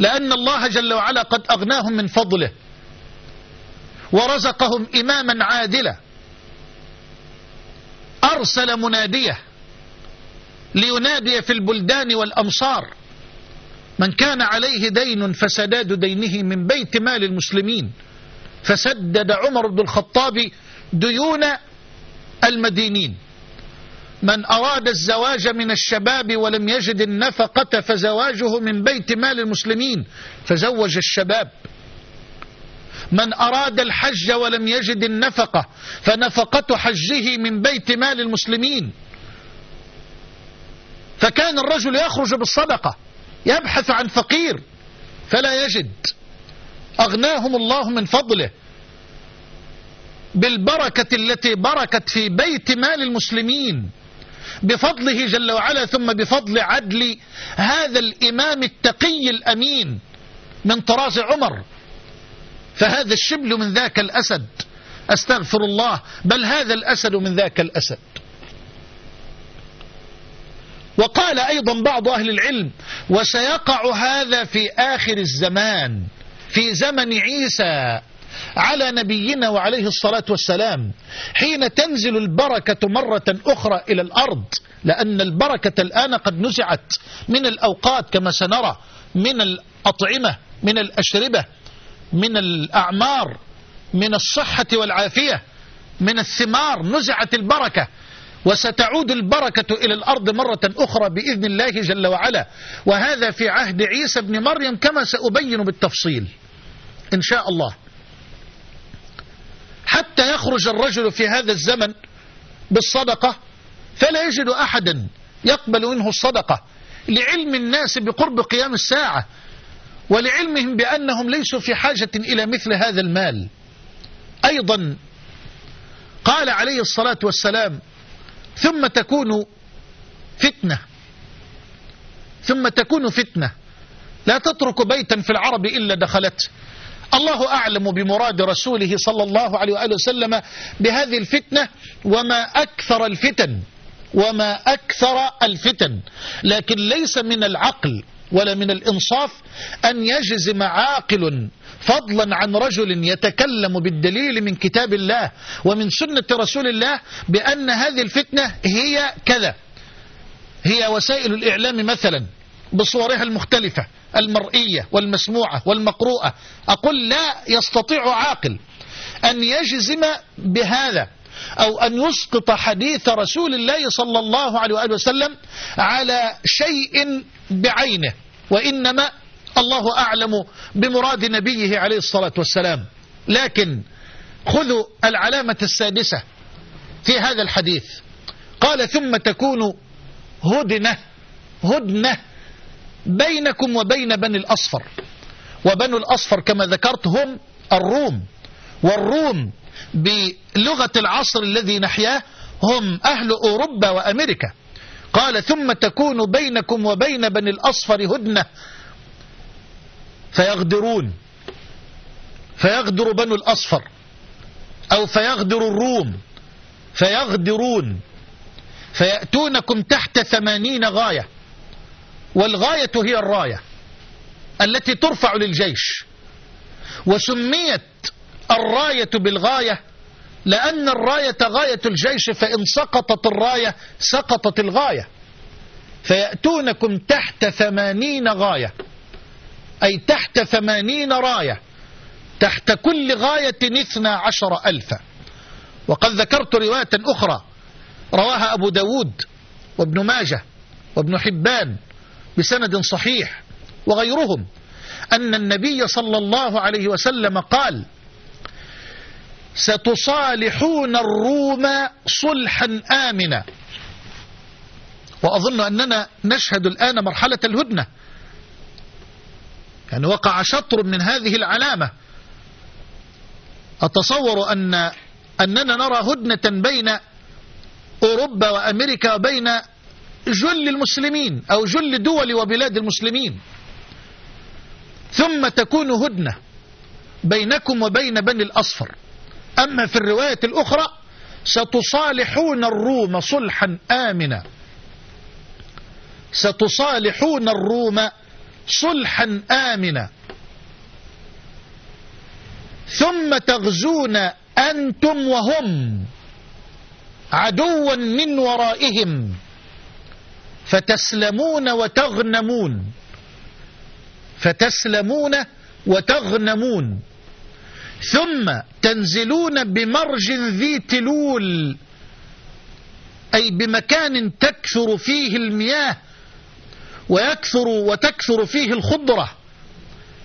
لأن الله جل وعلا قد أغناهم من فضله ورزقهم إماما عادلا. أرسل مناديه لينادي في البلدان والأمصار من كان عليه دين فسداد دينه من بيت مال المسلمين فسدد عمر بن الخطاب ديون المدينين من أراد الزواج من الشباب ولم يجد النفقة فزواجه من بيت مال المسلمين فزوج الشباب من أراد الحج ولم يجد النفقة فنفقة حجه من بيت مال المسلمين. فكان الرجل يخرج بالصدقة يبحث عن فقير فلا يجد. أغناهم الله من فضله. بالبركة التي بركت في بيت مال المسلمين بفضله جل وعلا ثم بفضل عدل هذا الإمام التقي الأمين من طراز عمر. فهذا الشبل من ذاك الأسد. أستغفر الله بل هذا الأسد من ذاك الأسد. وقال أيضا بعض أهل العلم وسيقع هذا في آخر الزمان في زمن عيسى على نبينا وعليه الصلاة والسلام حين تنزل البركة مرة أخرى إلى الأرض لأن البركة الآن قد نزعت من الأوقات كما سنرى من الأطعمة من الأشربة من الأعمار من الصحة والعافية من الثمار نزعت البركة. وستعود البركة إلى الأرض مرة أخرى بإذن الله جل وعلا. وهذا في عهد عيسى بن مريم كما سأبين بالتفصيل. إن شاء الله. حتى يخرج الرجل في هذا الزمن بالصدقة فلا يجد أحدا يقبل منه الصدقة. لعلم الناس بقرب قيام الساعة. ولعلمهم بأنهم ليسوا في حاجة إلى مثل هذا المال. أيضا قال عليه الصلاة والسلام ثم تكون فتنة. ثم تكون فتنة. لا تترك بيتا في العرب إلا دخلته الله أعلم بمراد رسوله صلى الله عليه وآله وسلم بهذه الفتنة وما أكثر الفتن وما أكثر الفتن. لكن ليس من العقل ولا من الإنصاف أن يجزم عاقل فضلا عن رجل يتكلم بالدليل من كتاب الله ومن سنة رسول الله بأن هذه الفتنة هي كذا. هي وسائل الإعلام مثلا بصورها المختلفة المرئية والمسموعة والمقروءة. أقول لا يستطيع عاقل أن يجزم بهذا أو أن يسقط حديث رسول الله صلى الله عليه وآله وسلم على شيء بعينه وإنما الله أعلم بمراد نبيه عليه الصلاة والسلام. لكن خذوا العلامة السادسة في هذا الحديث. قال ثم تكون هدنة هدنة بينكم وبين بني الأصفر. وبنو الأصفر كما ذكرت هم الروم. والروم بلغة العصر الذي نحياه هم أهل أوروبا وأمريكا. قال ثم تكون بينكم وبين بني الأصفر هدنة. فيغدرون. فيغدر بنو الأصفر. أو فيغدر الروم. فيغدرون. فيأتونكم تحت ثمانين غاية. والغاية هي الراية التي ترفع للجيش. وسميت الراية بالغاية لأن الراية غاية الجيش فإن سقطت الراية سقطت الغاية. فيأتونكم تحت ثمانين غاية. أي تحت ثمانين راية. تحت كل غاية اثنى عشر ألفا وقد ذكرت رواية أخرى. رواها أبو داود وابن ماجه وابن حبان بسند صحيح وغيرهم. أن النبي صلى الله عليه وسلم قال ستصالحون الروم صلحا آمنا. وأظن أننا نشهد الآن مرحلة الهدنة. يعني وقع شطر من هذه العلامة. أتصور أن أننا نرى هدنة بين أوروبا وأمريكا وبين جل المسلمين أو جل دول وبلاد المسلمين. ثم تكون هدنة بينكم وبين بني الأصفر. أما في الرواية الأخرى ستصالحون الروم صلحا آمنا. ستصالحون الروم صلحا آمنا. ثم تغزون أنتم وهم عدوا من ورائهم فتسلمون وتغنمون. فتسلمون وتغنمون. ثم تنزلون بمرج ذي تلول أي بمكان تكثر فيه المياه ويكثر وتكثر فيه الخضرة.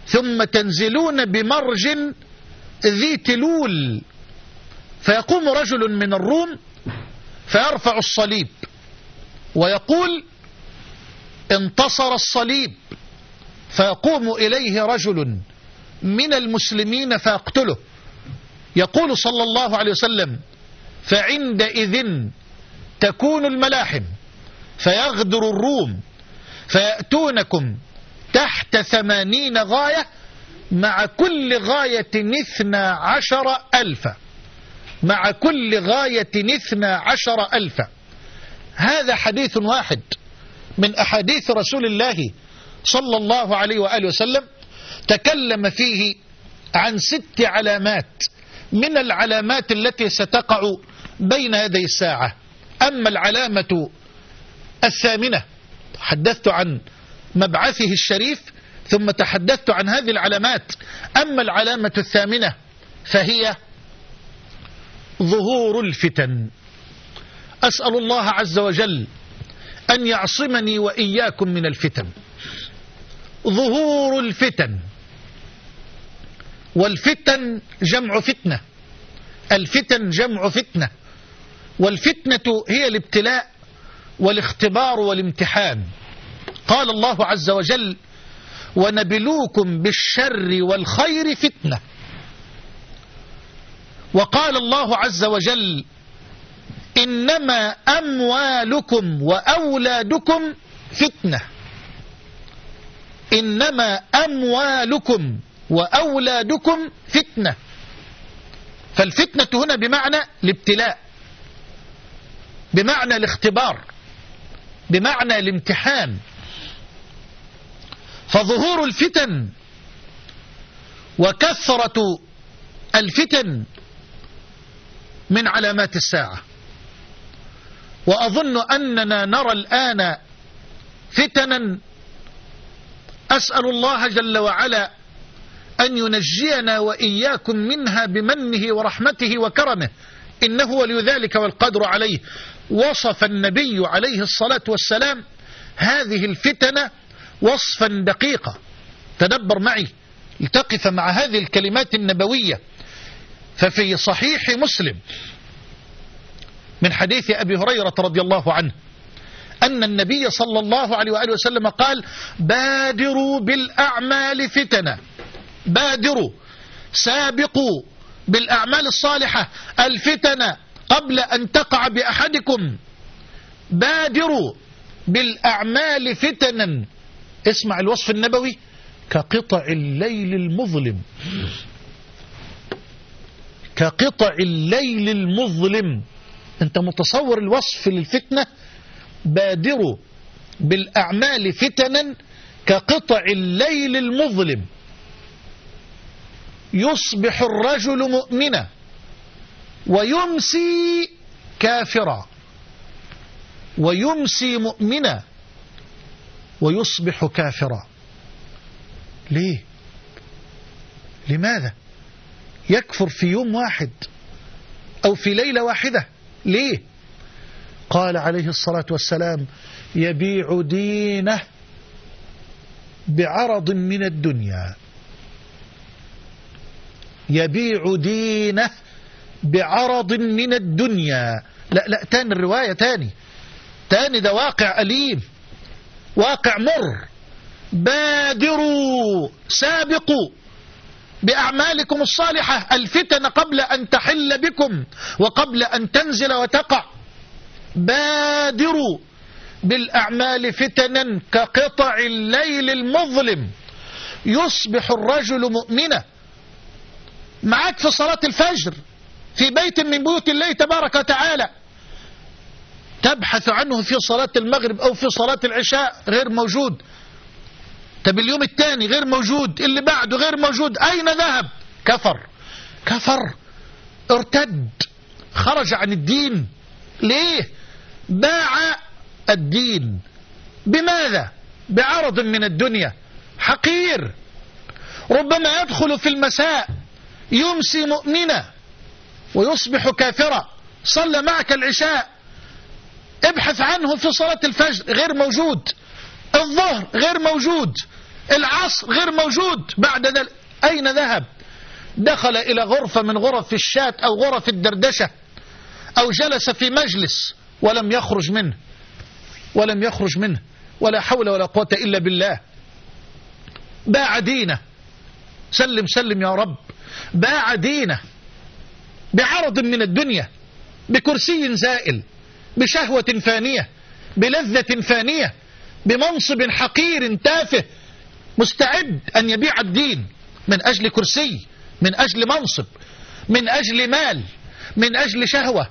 ثم تنزلون بمرج ذي تلول فيقوم رجل من الروم فيرفع الصليب ويقول انتصر الصليب فيقوم إليه رجل من المسلمين فيقتله يقول صلى الله عليه وسلم فعندئذ تكون الملاحم فيغدر الروم فيأتونكم تحت ثمانين غاية مع كل غاية اثنى عشر ألفا مع كل غاية اثنى عشر ألفا هذا حديث واحد من أحاديث رسول الله صلى الله عليه وآله وسلم تكلم فيه عن ست علامات من العلامات التي ستقع بين يدي الساعة. أما العلامة الثامنة حدثت عن مبعثه الشريف ثم تحدثت عن هذه العلامات. أما العلامة الثامنة فهي ظهور الفتن. أسأل الله عز وجل أن يعصمني وإياكم من الفتن. ظهور الفتن. والفتن جمع فتنة. الفتن جمع فتنة. والفتنة هي الابتلاء والاختبار والامتحان. قال الله عز وجل ونبلوكم بالشر والخير فتنة. وقال الله عز وجل إنما أموالكم وأولادكم فتنة. إنما أموالكم وأولادكم فتنة. فالفتنة هنا بمعنى الابتلاء بمعنى الاختبار بمعنى الامتحان. فظهور الفتن وكثرة الفتن من علامات الساعة. وأظن أننا نرى الآن فتنا أسأل الله جل وعلا أن ينجينا وإياكم منها بمنه ورحمته وكرمه. إنه ولي ذلك والقدر عليه. وصف النبي عليه الصلاة والسلام هذه الفتن وصفا دقيقا. تدبر معي. لتقف مع هذه الكلمات النبوية. ففي صحيح مسلم من حديث أبي هريرة رضي الله عنه أن النبي صلى الله عليه وآله وسلم قال بادروا بالأعمال فتنة. بادروا سابقوا بالأعمال الصالحة الفتنة قبل أن تقع بأحدكم. بادروا بالأعمال فتنا. اسمع الوصف النبوي كقطع الليل المظلم. كقطع الليل المظلم. أنت متصور الوصف للفتنة؟ بادروا بالأعمال فتنا كقطع الليل المظلم. يصبح الرجل مؤمنا ويمسي كافرا ويمسي مؤمنا ويصبح كافرا. ليه؟ لماذا؟ يكفر في يوم واحد أو في ليلة واحدة. ليه؟ قال عليه الصلاة والسلام يبيع دينه بعرض من الدنيا. يبيع دينه بعرض من الدنيا. لا لا تاني الرواية تاني. تاني ده واقع أليم واقع مر. بادروا سابقوا بأعمالكم الصالحة الفتن قبل أن تحل بكم وقبل أن تنزل وتقع. بادروا بالأعمال فتنا كقطع الليل المظلم. يصبح الرجل مؤمنا. معك في صلاة الفجر في بيت من بيوت الله تبارك وتعالى. تبحث عنه في صلاة المغرب أو في صلاة العشاء غير موجود. طب اليوم الثاني غير موجود اللي بعده غير موجود أين ذهب؟ كفر. كفر. ارتد. خرج عن الدين. ليه؟ باع الدين. بماذا؟ بعرض من الدنيا. حقير. ربما يدخل في المساء. يمسي مؤمنا ويصبح كافرا. صلى معك العشاء. ابحث عنه في صلاة الفجر غير موجود. الظهر غير موجود. العصر غير موجود. بعد ذلك أين ذهب؟ دخل إلى غرفة من غرف الشات أو غرف الدردشة أو جلس في مجلس ولم يخرج منه. ولم يخرج منه. ولا حول ولا قوة إلا بالله. باع دينه. سلم سلم يا رب. باع دينه بعرض من الدنيا بكرسي زائل بشهوة فانية بلذة فانية بمنصب حقير تافه مستعد أن يبيع الدين من أجل كرسي من أجل منصب من أجل مال من أجل شهوة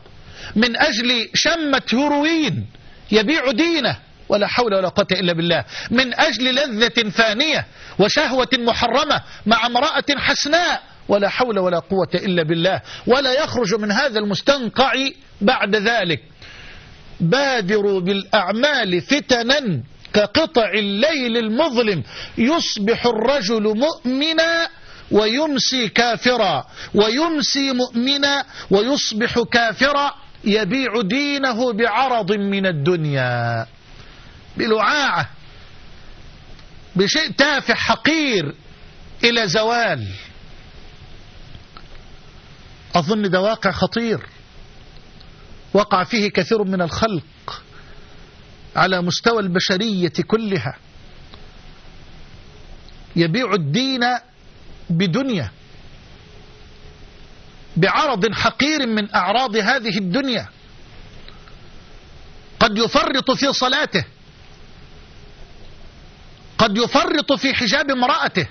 من أجل شمة هروين يبيع دينه ولا حول ولا قوة إلا بالله. من أجل لذة فانية وشهوة محرمة مع امرأة حسناء ولا حول ولا قوة إلا بالله. ولا يخرج من هذا المستنقع بعد ذلك. بادروا بالأعمال فتنا كقطع الليل المظلم. يصبح الرجل مؤمنا ويمسي كافرا. ويمسي مؤمنا ويصبح كافرا. يبيع دينه بعرض من الدنيا. بلعاعة. بشيء تافه حقير إلى زوال. أظن ده واقع خطير. وقع فيه كثير من الخلق على مستوى البشرية كلها. يبيع الدين بدنيا بعرض حقير من أعراض هذه الدنيا. قد يفرط في صلاته قد يفرط في حجاب امرأته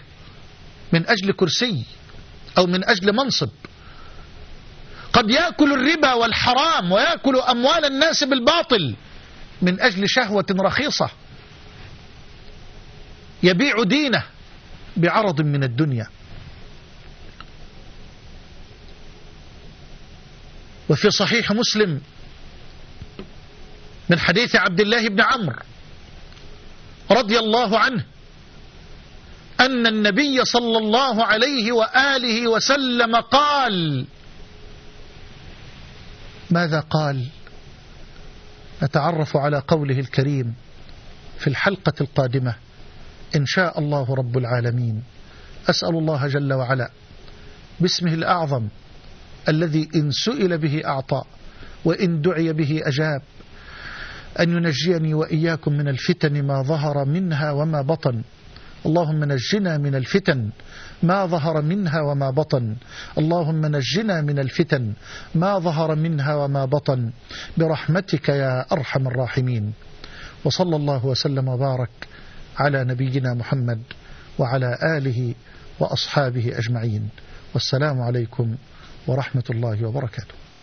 من أجل كرسي أو من أجل منصب. قد يأكل الربا والحرام ويأكل أموال الناس بالباطل. من أجل شهوة رخيصة. يبيع دينه بعرض من الدنيا. وفي صحيح مسلم من حديث عبد الله بن عمرو رضي الله عنه أن النبي صلى الله عليه وآله وسلم قال ماذا قال؟ نتعرف على قوله الكريم في الحلقة القادمة. إن شاء الله رب العالمين. أسأل الله جل وعلا باسمه الأعظم الذي إن سئل به أعطى وإن دعي به أجاب أن ينجيني وإياكم من الفتن ما ظهر منها وما بطن. اللهم نجنا من الفتن ما ظهر منها وما بطن. اللهم نجنا من الفتن. ما ظهر منها وما بطن. برحمتك يا أرحم الراحمين. وصلى الله وسلم وبارك على نبينا محمد وعلى آله وأصحابه أجمعين. والسلام عليكم ورحمة الله وبركاته.